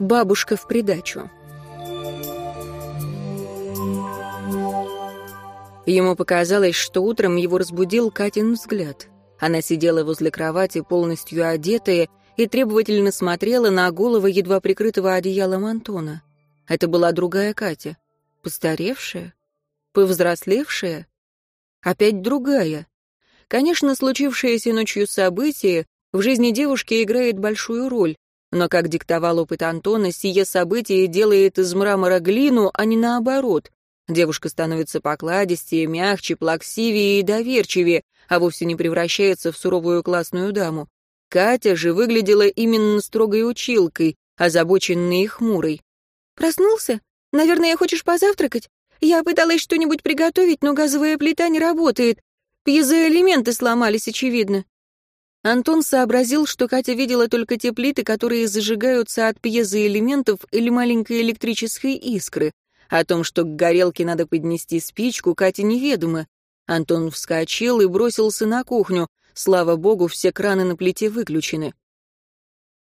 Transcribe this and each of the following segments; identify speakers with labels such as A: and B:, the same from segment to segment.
A: бабушка в придачу. Ему показалось, что утром его разбудил Катин взгляд. Она сидела возле кровати, полностью одетая, и требовательно смотрела на голову едва прикрытого одеялом Антона. Это была другая Катя. Постаревшая? Повзрослевшая? Опять другая. Конечно, случившееся ночью событие в жизни девушки играет большую роль, но, как диктовал опыт Антона, сие событие делает из мрамора глину, а не наоборот. Девушка становится покладистее, мягче, плаксивее и доверчивее, а вовсе не превращается в суровую классную даму. Катя же выглядела именно строгой училкой, озабоченной и хмурой.
B: «Проснулся? Наверное, хочешь позавтракать? Я пыталась что-нибудь приготовить, но газовая плита не работает. Пьезоэлементы сломались, очевидно».
A: Антон сообразил, что Катя видела только те плиты, которые зажигаются от пьезоэлементов или маленькой электрической искры. О том, что к горелке надо поднести спичку, Кате неведомо. Антон вскочил и бросился на кухню. Слава богу, все краны на плите выключены.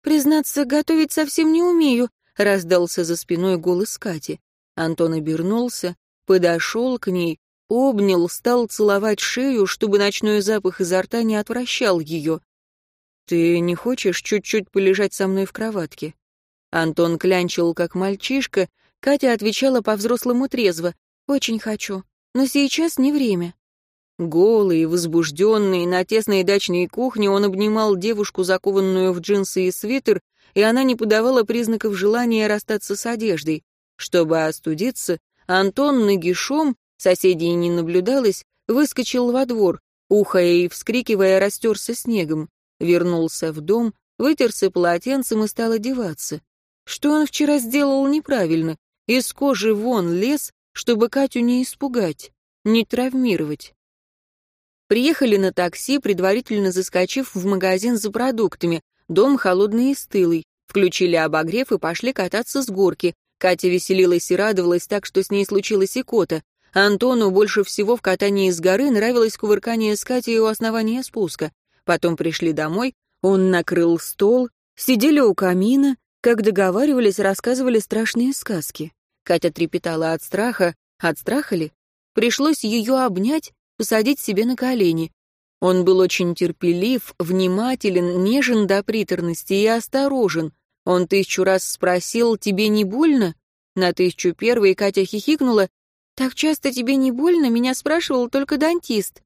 B: «Признаться, готовить совсем не умею», — раздался за спиной голос Кати.
A: Антон обернулся, подошел к ней, обнял, стал целовать шею, чтобы ночной запах изо рта не отвращал ее. «Ты не хочешь чуть-чуть полежать со мной в кроватке?» Антон клянчил, как мальчишка, Катя отвечала по-взрослому трезво. «Очень хочу, но сейчас не время». Голый, возбужденный, на тесной дачной кухне он обнимал девушку, закованную в джинсы и свитер, и она не подавала признаков желания расстаться с одеждой. Чтобы остудиться, Антон нагишом, соседей не наблюдалось, выскочил во двор, ухая и вскрикивая, растерся снегом. Вернулся в дом, вытерся полотенцем и стал одеваться. Что он вчера сделал неправильно? Из кожи вон лез, чтобы Катю не испугать, не травмировать. Приехали на такси, предварительно заскочив в магазин за продуктами. Дом холодный и стылый. Включили обогрев и пошли кататься с горки. Катя веселилась и радовалась так, что с ней случилось и кота. Антону больше всего в катании с горы нравилось кувыркание с Катей у основания спуска. Потом пришли домой, он накрыл стол, сидели у камина, как договаривались, рассказывали страшные сказки. Катя трепетала от страха. От страха ли? Пришлось ее обнять, посадить себе на колени. Он был очень терпелив, внимателен, нежен до приторности и осторожен. Он тысячу раз спросил, «Тебе не больно?» На тысячу первой Катя хихикнула, «Так часто тебе не больно?» Меня спрашивал только дантист.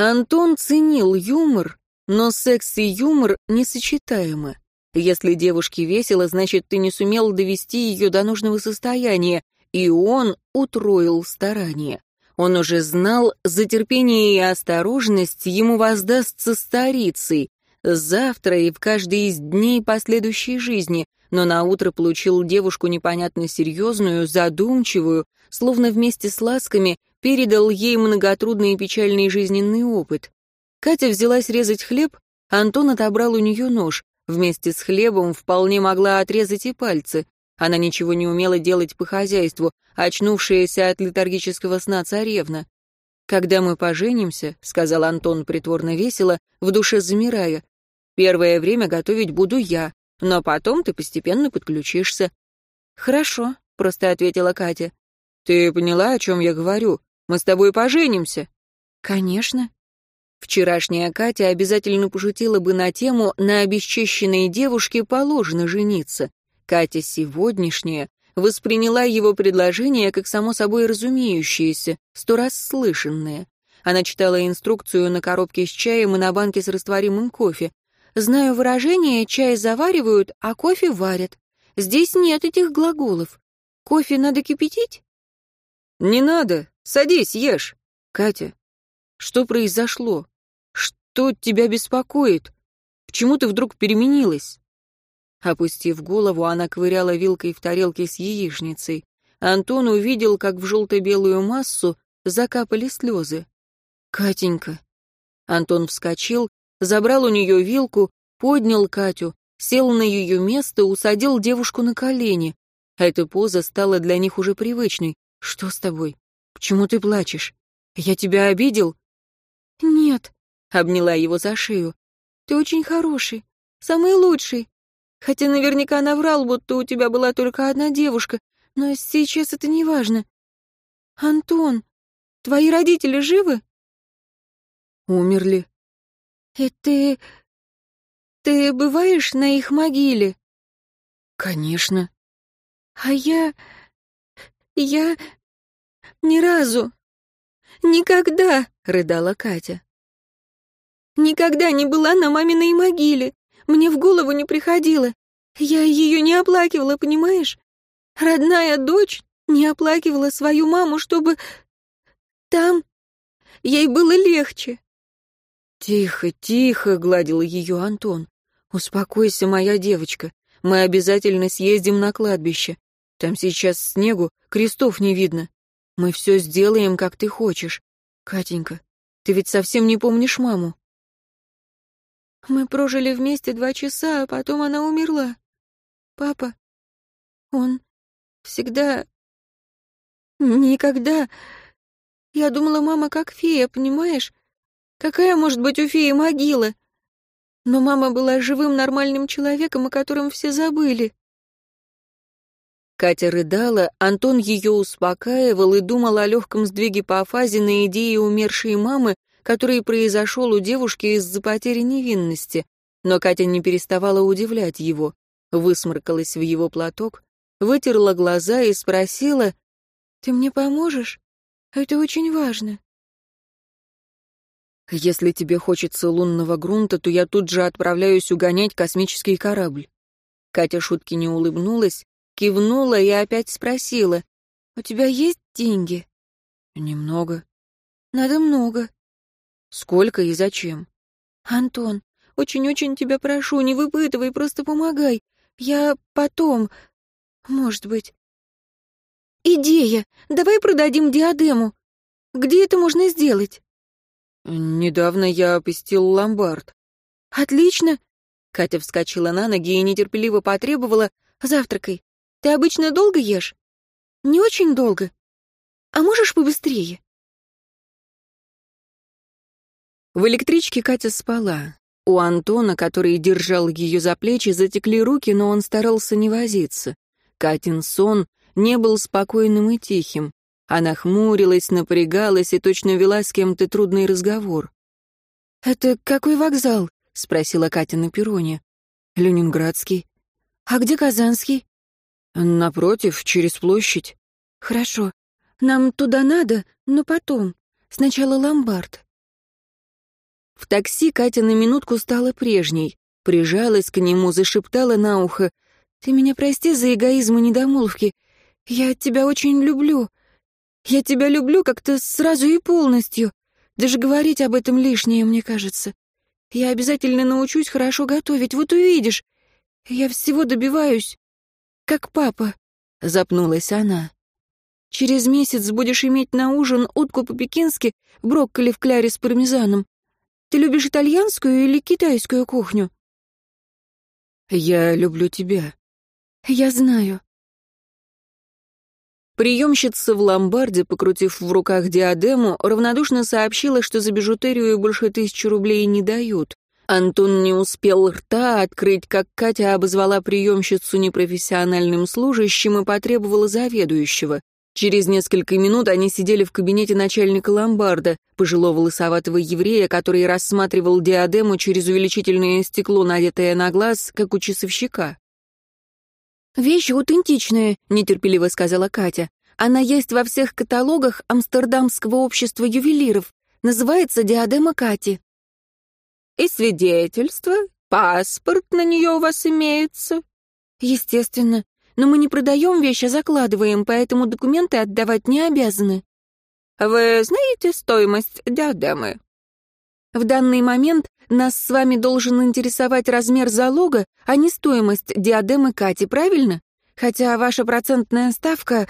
A: Антон ценил юмор, но секс и юмор несочетаемы. Если девушке весело, значит, ты не сумел довести ее до нужного состояния, и он утроил старания. Он уже знал, за терпение и осторожность ему воздастся старицей, завтра и в каждый из дней последующей жизни, но наутро получил девушку непонятно серьезную, задумчивую, словно вместе с ласками передал ей многотрудный и печальный жизненный опыт. Катя взялась резать хлеб, Антон отобрал у нее нож, вместе с хлебом вполне могла отрезать и пальцы. Она ничего не умела делать по хозяйству, очнувшаяся от летаргического сна царевна. «Когда мы поженимся», — сказал Антон притворно весело, в душе замирая, «первое время готовить буду я, но потом ты постепенно подключишься». «Хорошо», — просто ответила Катя. «Ты поняла, о чем я говорю? Мы с тобой поженимся». «Конечно». Вчерашняя Катя обязательно пошутила бы на тему «на обесчищенной девушке положено жениться». Катя сегодняшняя восприняла его предложение как само собой разумеющееся, сто раз слышанное. Она читала инструкцию на коробке с чаем и на банке с растворимым кофе. «Знаю выражение, чай заваривают, а кофе варят. Здесь нет этих глаголов. Кофе надо кипятить?» «Не надо. Садись, ешь. Катя, что произошло? Что тебя беспокоит? Почему ты вдруг переменилась?» Опустив голову, она ковыряла вилкой в тарелке с яичницей. Антон увидел, как в желто-белую массу закапали слезы. «Катенька!» Антон вскочил, забрал у нее вилку, поднял Катю, сел на ее место, усадил девушку на колени. Эта поза стала для них уже привычной. «Что с тобой? Почему ты плачешь? Я тебя обидел?»
B: «Нет», —
A: обняла его за шею.
B: «Ты очень хороший, самый лучший. Хотя наверняка наврал, будто у тебя была только одна девушка, но сейчас это не важно. Антон, твои родители живы?
A: Умерли.
B: И ты... ты бываешь на их могиле?
A: Конечно.
B: А я... я... ни разу... никогда, — рыдала Катя. Никогда не была на маминой могиле. Мне в голову не приходило. Я ее не оплакивала, понимаешь? Родная дочь не оплакивала свою маму, чтобы... Там ей было легче.
A: «Тихо, тихо», — гладил ее Антон. «Успокойся, моя девочка. Мы обязательно съездим на кладбище. Там сейчас снегу, крестов не видно. Мы все сделаем, как ты хочешь. Катенька, ты ведь совсем не помнишь маму?»
B: Мы прожили вместе два часа, а потом она умерла. Папа, он всегда... Никогда... Я думала, мама как фея, понимаешь? Какая может быть у феи могила? Но мама была живым нормальным человеком, о котором все забыли.
A: Катя рыдала, Антон ее успокаивал и думал о легком сдвиге по фазе на идее умершей мамы, который произошел у девушки из-за потери невинности. Но Катя не переставала удивлять его, высморкалась в его платок, вытерла глаза и спросила,
B: «Ты мне поможешь? Это очень важно».
A: «Если тебе хочется лунного грунта, то я тут же отправляюсь угонять космический корабль». Катя шутки не улыбнулась, кивнула и опять спросила, «У тебя есть деньги?» «Немного».
B: «Надо много».
A: Сколько и зачем?
B: Антон, очень-очень тебя прошу, не выпытывай, просто помогай. Я потом... Может быть... Идея! Давай продадим диадему. Где это можно сделать?
A: Недавно я опустил ломбард.
B: Отлично. Катя вскочила на ноги и нетерпеливо потребовала. Завтракай. Ты обычно долго ешь? Не очень долго. А можешь побыстрее?
A: В электричке Катя спала. У Антона, который держал ее за плечи, затекли руки, но он старался не возиться. Катин сон не был спокойным и тихим. Она хмурилась, напрягалась и точно вела с кем-то трудный разговор.
B: «Это какой вокзал?» — спросила Катя на перроне.
A: «Ленинградский».
B: «А где Казанский?»
A: «Напротив, через площадь».
B: «Хорошо. Нам туда надо, но потом. Сначала ломбард».
A: В такси Катя на минутку стала прежней, прижалась к нему, зашептала на ухо.
B: «Ты меня прости за эгоизм и недомолвки. Я тебя очень люблю. Я тебя люблю как-то сразу и полностью. Даже говорить об этом лишнее, мне кажется. Я обязательно научусь хорошо готовить, вот увидишь. Я всего добиваюсь, как папа», — запнулась она. «Через месяц будешь иметь на ужин утку по-пекински, брокколи в кляре с пармезаном. Ты любишь итальянскую или китайскую кухню?»
A: «Я люблю тебя».
B: «Я знаю».
A: Приемщица в ломбарде, покрутив в руках диадему, равнодушно сообщила, что за бижутерию больше тысячи рублей не дают. Антон не успел рта открыть, как Катя обозвала приемщицу непрофессиональным служащим и потребовала заведующего. Через несколько минут они сидели в кабинете начальника ломбарда, пожилого лысоватого еврея, который рассматривал диадему через увеличительное стекло, надетое на глаз, как у часовщика.
B: «Вещь аутентичная», — нетерпеливо сказала Катя. «Она есть во всех каталогах Амстердамского общества ювелиров. Называется диадема Кати».
A: «И свидетельство? Паспорт на нее у вас имеется?»
B: «Естественно. Но мы не продаем вещи, а закладываем, поэтому документы отдавать не обязаны.
A: Вы знаете стоимость диадемы?
B: В данный момент нас с вами должен интересовать размер залога, а не стоимость диадемы Кати, правильно? Хотя ваша процентная ставка...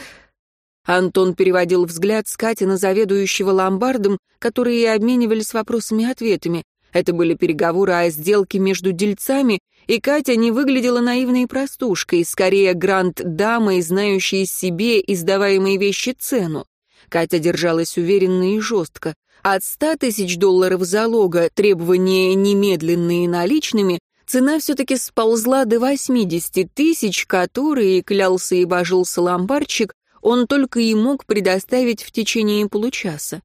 A: Антон переводил взгляд с Кати на заведующего ломбардом, которые обменивались вопросами-ответами. Это были переговоры о сделке между дельцами, и Катя не выглядела наивной простушкой, скорее гранд-дамой, знающей себе издаваемые вещи цену. Катя держалась уверенно и жестко. От ста тысяч долларов залога, требования немедленные наличными, Цена все-таки сползла до 80 тысяч, которые, клялся и божился ломбарчик, он только и мог предоставить в течение получаса.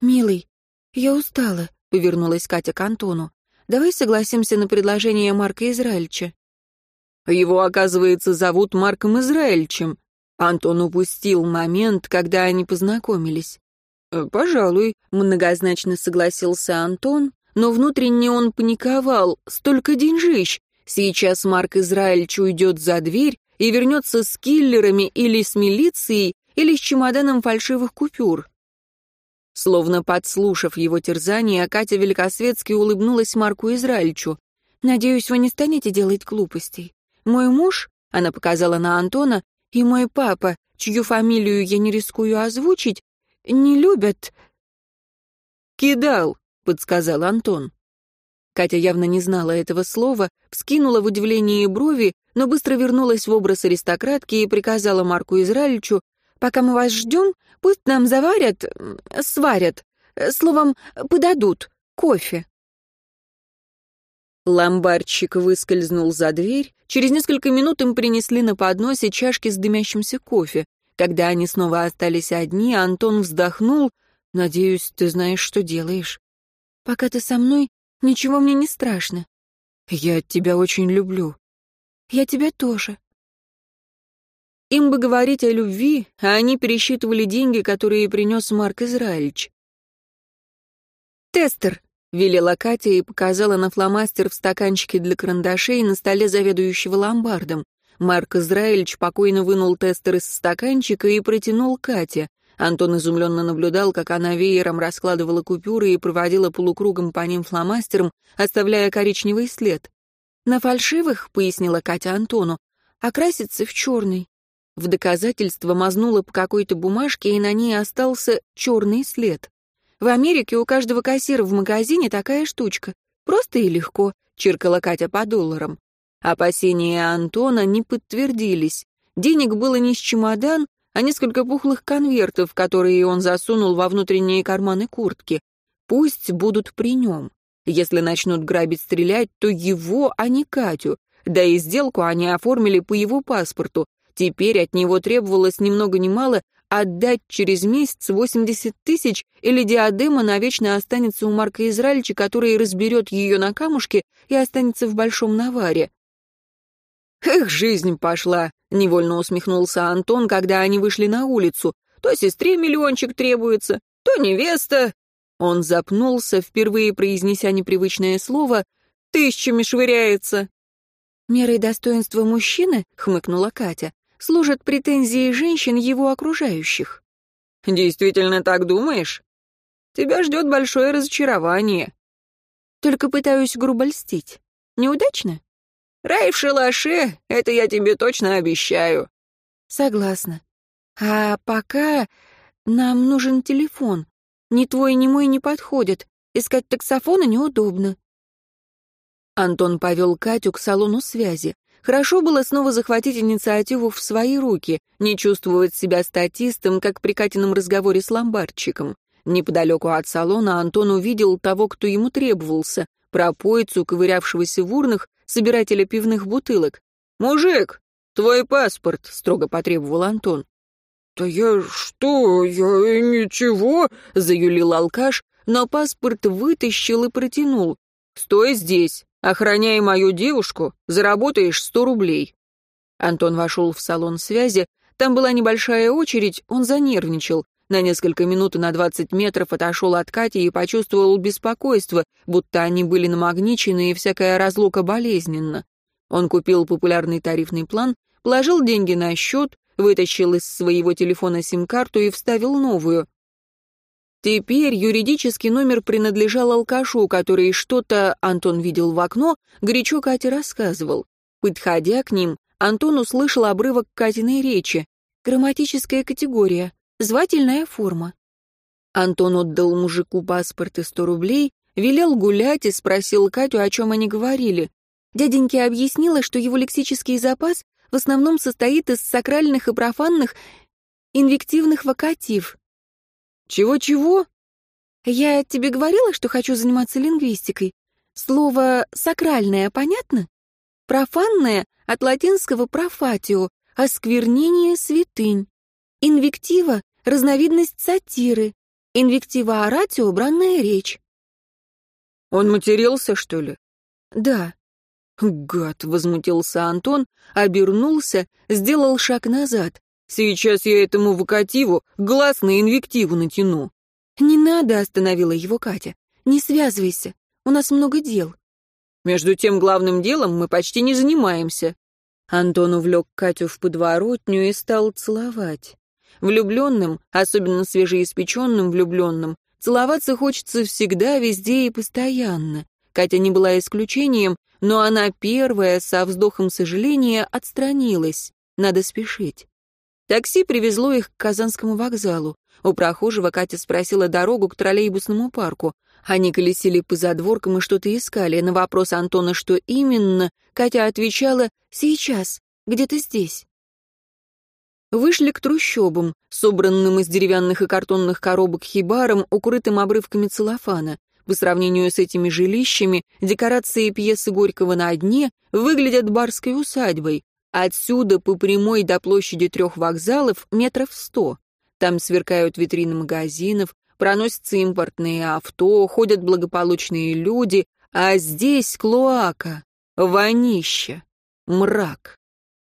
B: «Милый, я устала», — повернулась Катя к Антону. «Давай согласимся на предложение Марка Израильча».
A: Его, оказывается, зовут Марком Израильчем. Антон упустил момент, когда они познакомились. «Э, «Пожалуй», — многозначно согласился Антон, но внутренне он паниковал. «Столько деньжищ! Сейчас Марк Израильч уйдет за дверь и вернется с киллерами или с милицией, или с чемоданом фальшивых купюр». Словно подслушав его терзание, Катя Великосветски улыбнулась Марку Израильчу.
B: «Надеюсь, вы не станете делать глупостей. Мой муж, — она показала на Антона, — и мой папа, чью фамилию я не рискую озвучить, не любят...»
A: «Кидал», — подсказал Антон. Катя явно не знала этого слова, вскинула в удивлении брови, но быстро вернулась в образ аристократки и приказала Марку Израильчу, «Пока мы вас ждем, пусть нам заварят, сварят, словом, подадут кофе». Ломбардчик выскользнул за дверь. Через несколько минут им принесли на подносе чашки с дымящимся кофе. Когда они снова остались одни, Антон вздохнул. «Надеюсь, ты знаешь, что делаешь».
B: «Пока ты со мной, ничего мне не страшно».
A: «Я тебя очень люблю».
B: «Я тебя тоже».
A: Им бы говорить о любви, а они пересчитывали деньги, которые принес Марк Израильч. «Тестер», — велела Катя и показала на фломастер в стаканчике для карандашей на столе заведующего ломбардом. Марк Израильч спокойно вынул тестер из стаканчика и протянул Кате. Антон изумленно наблюдал, как она веером раскладывала купюры и проводила полукругом по ним фломастером, оставляя коричневый след. «На фальшивых», — пояснила Катя Антону, — «окрасится в черный». В доказательство мазнула по какой-то бумажке, и на ней остался черный след. В Америке у каждого кассира в магазине такая штучка. Просто и легко, чиркала Катя по долларам. Опасения Антона не подтвердились. Денег было не с чемодан, а несколько пухлых конвертов, которые он засунул во внутренние карманы куртки. Пусть будут при нем. Если начнут грабить стрелять, то его, а не Катю. Да и сделку они оформили по его паспорту. Теперь от него требовалось ни много ни мало отдать через месяц 80 тысяч, или диадема навечно останется у Марка Израильча, который разберет ее на камушке и останется в большом наваре. «Эх, жизнь пошла!» — невольно усмехнулся Антон, когда они вышли на улицу. «То сестре миллиончик требуется, то невеста...» Он запнулся, впервые произнеся непривычное слово, «тысячами швыряется».
B: «Мерой достоинства мужчины», — хмыкнула Катя, служат претензии женщин его окружающих.
A: «Действительно так думаешь? Тебя ждет большое разочарование».
B: «Только пытаюсь грубо льстить. Неудачно?»
A: «Рай в шалаше, это я тебе точно обещаю».
B: «Согласна. А пока нам нужен телефон. Ни твой, ни мой не подходят. Искать таксофона неудобно».
A: Антон повел Катю к салону связи. Хорошо было снова захватить инициативу в свои руки, не чувствовать себя статистом, как при Катином разговоре с ломбардчиком. Неподалеку от салона Антон увидел того, кто ему требовался, пропойцу, ковырявшегося в урнах, собирателя пивных бутылок. «Мужик, твой паспорт», — строго потребовал Антон.
C: «Да я что, я ничего», —
A: заюлил алкаш, но паспорт вытащил и протянул. «Стой здесь, охраняй мою девушку, заработаешь сто рублей». Антон вошел в салон связи, там была небольшая очередь, он занервничал. На несколько минут и на двадцать метров отошел от Кати и почувствовал беспокойство, будто они были намагничены и всякая разлука болезненна. Он купил популярный тарифный план, положил деньги на счет, вытащил из своего телефона сим-карту и вставил новую. Теперь юридический номер принадлежал алкашу, который что-то, Антон видел в окно, горячо Кате рассказывал. Подходя к ним, Антон услышал обрывок Катиной речи. Грамматическая категория, звательная форма. Антон отдал мужику паспорт и сто рублей, велел гулять и спросил Катю, о чем они говорили. Дяденьке объяснила, что его лексический запас в основном состоит из сакральных и профанных инвективных вокатив, «Чего-чего?» «Я тебе говорила, что хочу заниматься лингвистикой.
B: Слово «сакральное» понятно? Профанное от латинского «профатио» — осквернение святынь. Инвектива — разновидность сатиры. Инвектива оратио — бранная речь.
A: Он матерился, что ли?
B: Да.
A: Гад, возмутился Антон, обернулся, сделал шаг назад. Сейчас я этому вокативу глаз на инвективу натяну.
B: Не надо, остановила его Катя. Не связывайся, у нас много дел.
A: Между тем главным делом мы почти не занимаемся. Антон увлек Катю в подворотню и стал целовать. Влюбленным, особенно свежеиспеченным влюбленным, целоваться хочется всегда, везде и постоянно. Катя не была исключением, но она первая, со вздохом сожаления, отстранилась. Надо спешить. Такси привезло их к Казанскому вокзалу. У прохожего Катя спросила дорогу к троллейбусному парку. Они колесили по задворкам и что-то искали. На вопрос Антона, что именно, Катя отвечала «Сейчас, где-то здесь». Вышли к трущобам, собранным из деревянных и картонных коробок хибаром, укрытым обрывками целлофана. По сравнению с этими жилищами, декорации пьесы Горького на дне выглядят барской усадьбой. Отсюда по прямой до площади трех вокзалов метров сто. Там сверкают витрины магазинов, проносятся импортные авто, ходят благополучные люди, а здесь клоака, вонище, мрак.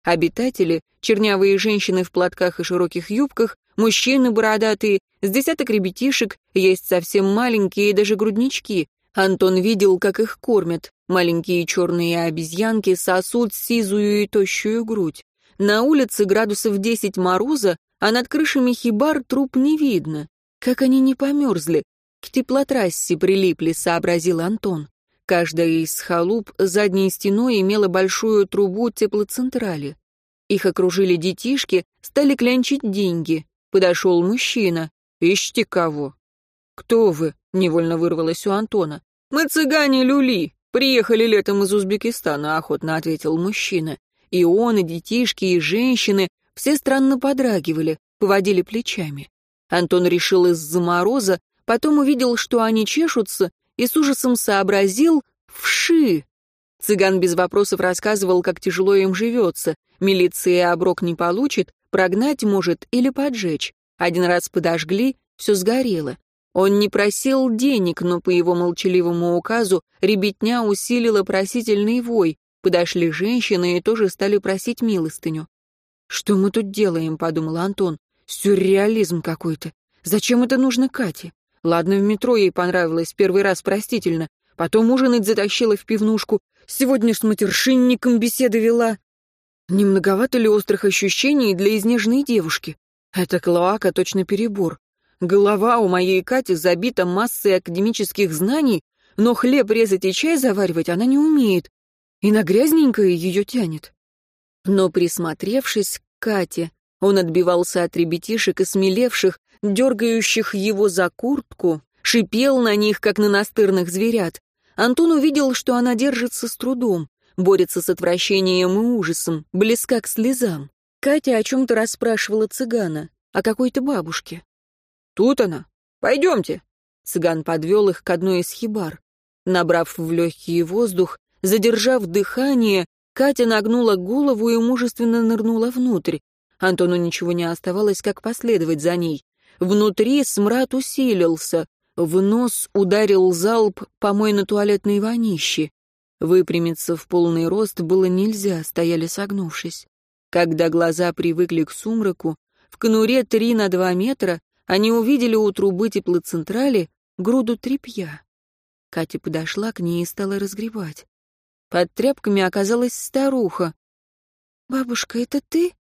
A: Обитатели, чернявые женщины в платках и широких юбках, мужчины бородатые, с десяток ребятишек, есть совсем маленькие даже груднички. Антон видел, как их кормят. Маленькие черные обезьянки сосут сизую и тощую грудь. На улице градусов десять мороза, а над крышами хибар труп не видно. Как они не померзли. К теплотрассе прилипли, сообразил Антон. Каждая из халуп задней стеной имела большую трубу теплоцентрали. Их окружили детишки, стали клянчить деньги. Подошел мужчина. «Ищите кого?» «Кто вы?» — невольно вырвалось у Антона. «Мы цыгане Люли. Приехали летом из Узбекистана», — охотно ответил мужчина. И он, и детишки, и женщины все странно подрагивали, поводили плечами. Антон решил из-за мороза, потом увидел, что они чешутся, и с ужасом сообразил «вши». Цыган без вопросов рассказывал, как тяжело им живется. Милиция оброк не получит, прогнать может или поджечь. Один раз подожгли, все сгорело. Он не просил денег, но по его молчаливому указу ребятня усилила просительный вой. Подошли женщины и тоже стали просить милостыню. «Что мы тут делаем?» — подумал Антон. «Сюрреализм какой-то. Зачем это нужно Кате? Ладно, в метро ей понравилось, первый раз простительно. Потом ужинать затащила в пивнушку. Сегодня с матершинником беседы вела. Не многовато ли острых ощущений для изнеженной девушки? Это клоака точно перебор. Голова у моей Кати забита массой академических знаний, но хлеб резать и чай заваривать она не умеет. И на грязненькое ее тянет. Но присмотревшись к Кате, он отбивался от ребятишек и смелевших, дергающих его за куртку, шипел на них, как на настырных зверят. Антон увидел, что она держится с трудом, борется с отвращением и ужасом, близка к слезам. Катя о чем-то расспрашивала цыгана, о какой-то бабушке. «Тут она. Пойдемте». Цыган подвел их к одной из хибар. Набрав в легкий воздух, задержав дыхание, Катя нагнула голову и мужественно нырнула внутрь. Антону ничего не оставалось, как последовать за ней. Внутри смрад усилился. В нос ударил залп помойно-туалетной вонищи. Выпрямиться в полный рост было нельзя, стояли согнувшись. Когда глаза привыкли к сумраку, в конуре три на два метра они увидели у трубы теплоцентрали груду тряпья. Катя подошла к ней и стала разгребать. Под тряпками оказалась старуха. «Бабушка, это ты?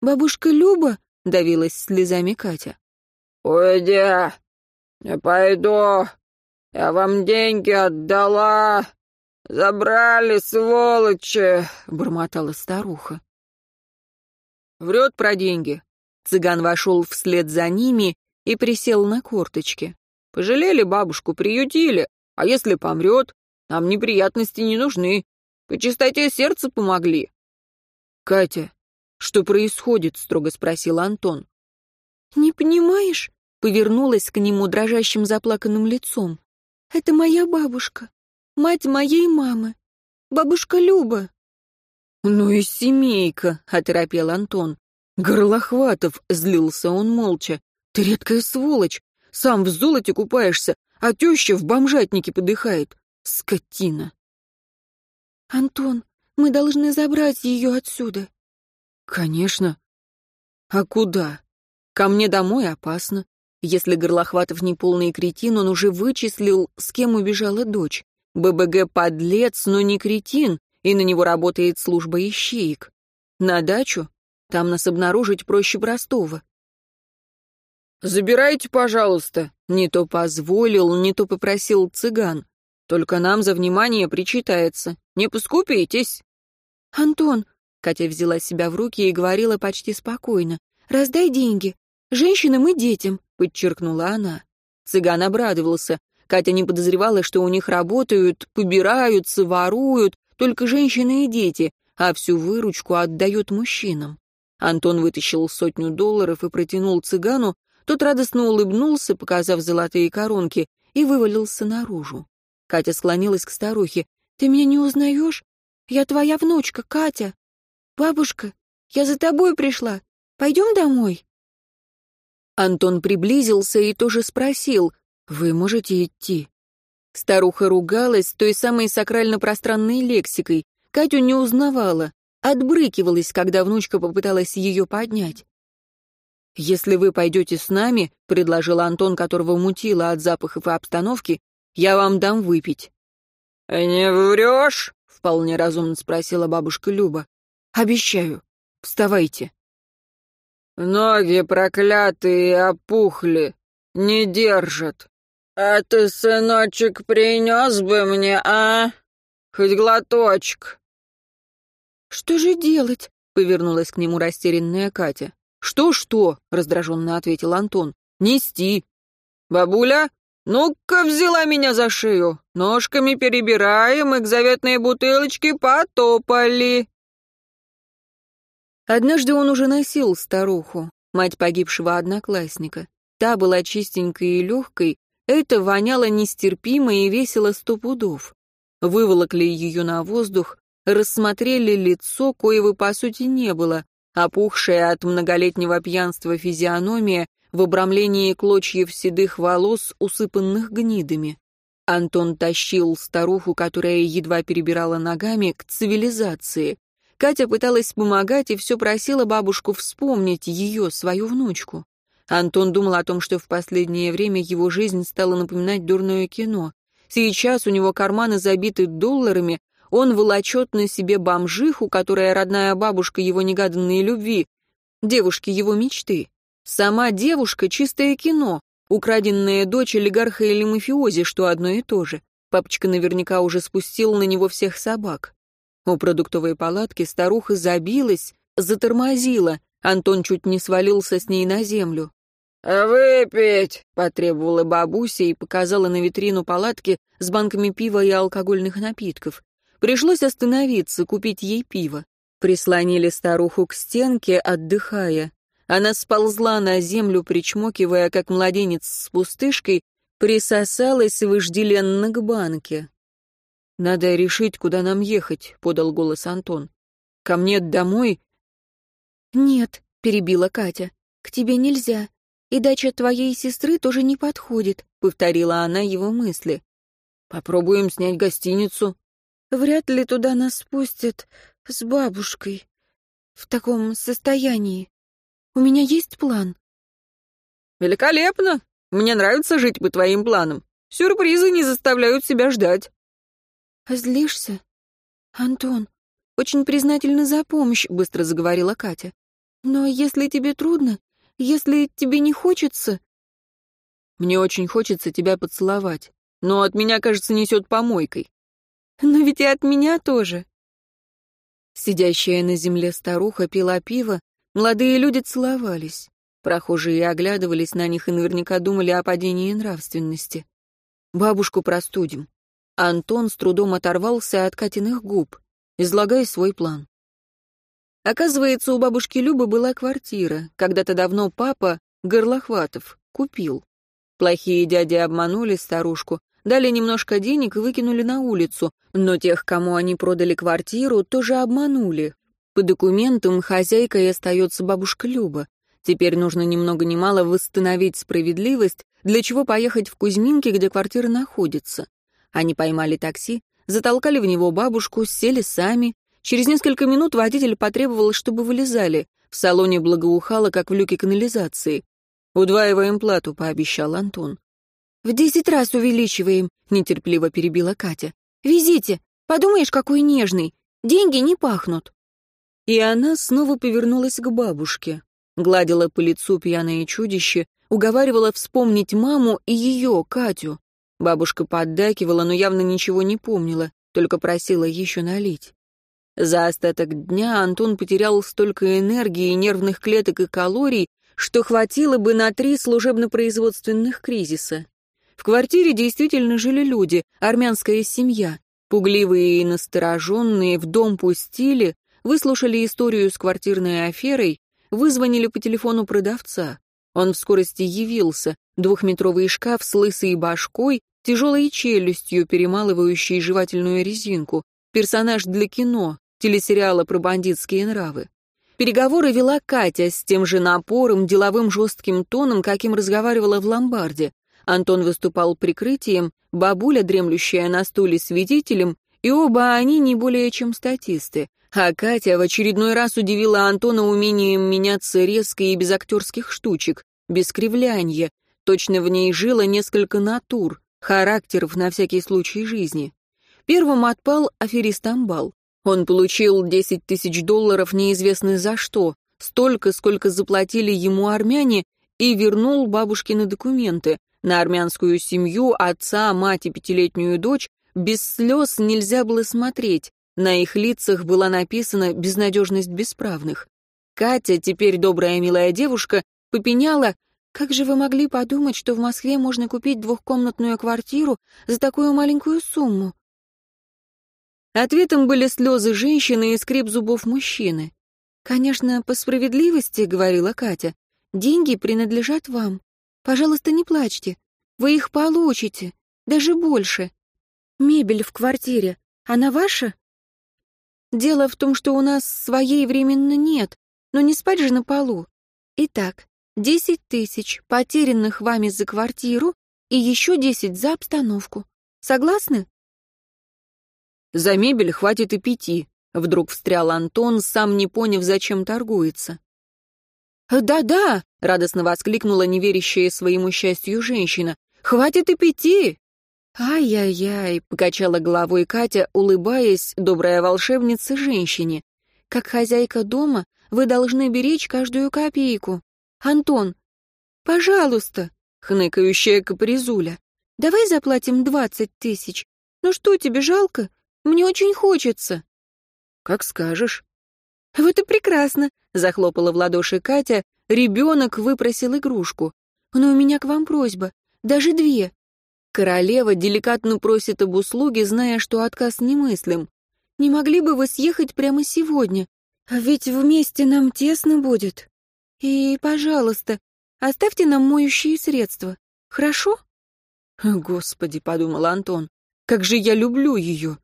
A: Бабушка Люба?» — давилась слезами Катя.
C: «Уйди! Не пойду! Я вам деньги отдала! Забрали, сволочи!» — бормотала старуха.
A: «Врет про деньги!» Цыган вошел вслед за ними и присел на корточки. «Пожалели бабушку, приютили, а если помрет, нам неприятности не нужны. По чистоте сердца помогли». «Катя, что происходит?» — строго спросил Антон.
B: «Не понимаешь?» повернулась к нему дрожащим заплаканным лицом. «Это моя бабушка. Мать моей мамы. Бабушка Люба».
A: «Ну и семейка», — оторопел Антон. «Горлохватов», — злился он молча. «Ты редкая сволочь. Сам в золоте купаешься, а теща в бомжатнике подыхает. Скотина».
B: «Антон, мы должны забрать ее отсюда».
A: «Конечно. А куда? Ко мне домой опасно. Если Горлохватов не полный кретин, он уже вычислил, с кем убежала дочь. ББГ подлец, но не кретин, и на него работает служба ищеек. На дачу? Там нас обнаружить проще простого. «Забирайте, пожалуйста», — не то позволил, не то попросил цыган. «Только нам за внимание причитается. Не поскупитесь».
B: «Антон», — Катя взяла себя в руки и говорила почти спокойно, «раздай деньги. Женщинам и детям», — подчеркнула она.
A: Цыган обрадовался. Катя не подозревала, что у них работают, побираются, воруют, только женщины и дети, а всю выручку отдает мужчинам. Антон вытащил сотню долларов и протянул цыгану, тот радостно улыбнулся, показав золотые коронки, и вывалился наружу. Катя склонилась к старухе.
B: «Ты меня не узнаешь? Я твоя внучка, Катя. Бабушка, я за тобой пришла. Пойдем домой?»
A: Антон приблизился и тоже спросил, «Вы можете идти?» Старуха ругалась той самой сакрально-пространной лексикой. Катю не узнавала, отбрыкивалась, когда внучка попыталась ее поднять. «Если вы пойдете с нами», — предложил Антон, которого мутило от запахов и обстановки, «я вам дам выпить».
C: «Не врешь?»
A: — вполне разумно спросила бабушка Люба. «Обещаю. Вставайте».
C: «Ноги проклятые опухли, не держат. «А ты, сыночек, принес бы мне, а? Хоть глоточек».
B: «Что же делать?» — повернулась к нему растерянная Катя.
A: «Что-что?» — раздраженно ответил Антон. «Нести».
C: «Бабуля, ну-ка взяла меня за шею. Ножками перебираем и к заветной бутылочке потопали».
A: Однажды он уже носил старуху, мать погибшего одноклассника. Та была чистенькой и легкой, это воняло нестерпимо и весело сто пудов. Выволокли ее на воздух, рассмотрели лицо, коего по сути не было, опухшая от многолетнего пьянства физиономия в обрамлении клочьев седых волос, усыпанных гнидами. Антон тащил старуху, которая едва перебирала ногами, к цивилизации. Катя пыталась помогать и все просила бабушку вспомнить ее, свою внучку. Антон думал о том, что в последнее время его жизнь стала напоминать дурное кино. Сейчас у него карманы забиты долларами, он волочет на себе бомжиху, которая родная бабушка его негаданной любви, девушки его мечты. Сама девушка — чистое кино, украденная дочь олигарха или мафиози, что одно и то же. Папочка наверняка уже спустил на него всех собак. У продуктовой палатки старуха забилась, затормозила. Антон чуть не свалился с ней на землю.
C: «Выпить!»
A: — потребовала бабуся и показала на витрину палатки с банками пива и алкогольных напитков. Пришлось остановиться, купить ей пиво. Прислонили старуху к стенке, отдыхая. Она сползла на землю, причмокивая, как младенец с пустышкой, присосалась вожделенно к банке. «Надо решить, куда нам ехать», — подал голос Антон. «Ко мне домой?»
B: «Нет», — перебила Катя, — «к тебе нельзя. И дача твоей сестры тоже не подходит», — повторила она его мысли.
A: «Попробуем снять гостиницу».
B: «Вряд ли туда нас спустят с бабушкой. В таком состоянии. У меня есть план».
C: «Великолепно! Мне нравится жить по твоим планам. Сюрпризы не заставляют себя ждать».
B: «Злишься? Антон, очень признательна за помощь», — быстро заговорила Катя. «Но если тебе трудно, если тебе не хочется...»
A: «Мне очень хочется тебя поцеловать, но от меня, кажется, несет помойкой».
B: «Но ведь и от меня тоже».
A: Сидящая на земле старуха пила пиво, молодые люди целовались. Прохожие оглядывались на них и наверняка думали о падении нравственности. «Бабушку простудим». Антон с трудом оторвался от Катиных губ. «Излагай свой план». Оказывается, у бабушки Любы была квартира. Когда-то давно папа, Горлохватов, купил. Плохие дяди обманули старушку, дали немножко денег и выкинули на улицу, но тех, кому они продали квартиру, тоже обманули. По документам хозяйка и остается бабушка Люба. Теперь нужно ни много ни мало восстановить справедливость, для чего поехать в Кузьминки, где квартира находится. Они поймали такси, затолкали в него бабушку, сели сами. Через несколько минут водитель потребовал, чтобы вылезали. В салоне благоухало, как в люке канализации. «Удваиваем плату», — пообещал Антон.
B: «В десять раз увеличиваем», — нетерпеливо перебила Катя. «Везите. Подумаешь, какой нежный. Деньги не пахнут».
A: И она снова повернулась к бабушке. Гладила по лицу пьяное чудище, уговаривала вспомнить маму и ее, Катю. Бабушка поддакивала, но явно ничего не помнила, только просила еще налить. За остаток дня Антон потерял столько энергии, нервных клеток и калорий, что хватило бы на три служебно-производственных кризиса. В квартире действительно жили люди, армянская семья. Пугливые и настороженные в дом пустили, выслушали историю с квартирной аферой, вызвонили по телефону продавца. Он в скорости явился, двухметровый шкаф с лысой башкой, тяжелой челюстью, перемалывающей жевательную резинку, персонаж для кино, телесериала про бандитские нравы. Переговоры вела Катя с тем же напором, деловым жестким тоном, каким разговаривала в ломбарде. Антон выступал прикрытием, бабуля, дремлющая на стуле свидетелем, и оба они не более чем статисты. А Катя в очередной раз удивила Антона умением меняться резко и без актерских штучек, без кривлянья. Точно в ней жило несколько натур, характеров на всякий случай жизни. Первым отпал аферист Амбал. Он получил 10 тысяч долларов неизвестно за что, столько, сколько заплатили ему армяне, и вернул бабушкины документы. На армянскую семью, отца, мать и пятилетнюю дочь без слез нельзя было смотреть. На их лицах была написана безнадежность бесправных. Катя, теперь добрая милая девушка, попеняла, «Как же вы могли подумать, что в Москве можно купить двухкомнатную квартиру за такую маленькую сумму? Ответом были слезы женщины и скрип зубов мужчины. «Конечно, по справедливости», — говорила Катя, — «деньги принадлежат вам. Пожалуйста, не плачьте. Вы их получите. Даже больше. Мебель в квартире. Она ваша?» «Дело в том, что у нас своей временно нет, но не спать же на полу. Итак, десять тысяч, потерянных вами за квартиру, и еще десять за обстановку. Согласны?» За мебель хватит и пяти. Вдруг встрял Антон, сам не поняв, зачем торгуется.
B: «Да-да!»
A: — радостно воскликнула неверящая своему счастью женщина. «Хватит и пяти!»
B: «Ай-яй-яй!» — покачала головой Катя, улыбаясь, добрая волшебница женщине. «Как хозяйка дома, вы должны беречь каждую копейку. Антон, пожалуйста!» — хныкающая капризуля. «Давай заплатим двадцать тысяч. Ну что, тебе жалко? Мне очень хочется».
A: «Как скажешь».
B: «Вот и прекрасно», — захлопала в ладоши Катя. «Ребенок выпросил игрушку. Но у меня к вам просьба. Даже две». Королева деликатно просит об услуге, зная, что отказ немыслим. «Не могли бы вы съехать прямо сегодня? А ведь вместе нам тесно будет. И, пожалуйста, оставьте нам моющие средства. Хорошо?»
A: «Господи», — подумал Антон, — «как же я люблю ее.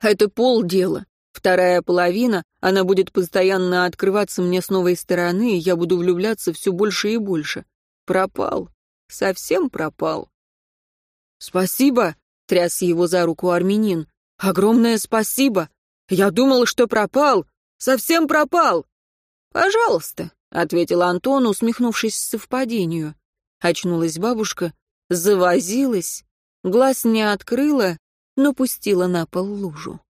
A: Это полдела. Вторая половина, она будет постоянно открываться мне с новой стороны, и я буду влюбляться все больше и больше. Пропал. Совсем пропал. «Спасибо», — тряс его за руку армянин. «Огромное спасибо. Я думал, что пропал. Совсем пропал». «Пожалуйста», — ответил Антон, усмехнувшись совпадению. Очнулась бабушка, завозилась, глаз не открыла, но пустила на пол лужу.